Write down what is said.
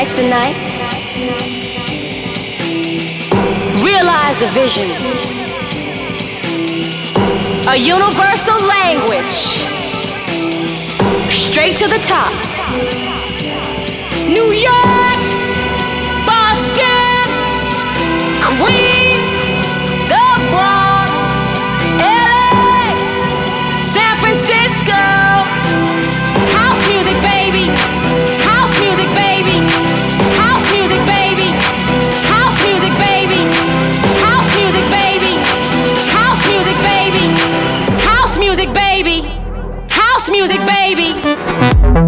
Tonight's the night. Realize the vision. A universal language. Straight to the top. New York, music, baby.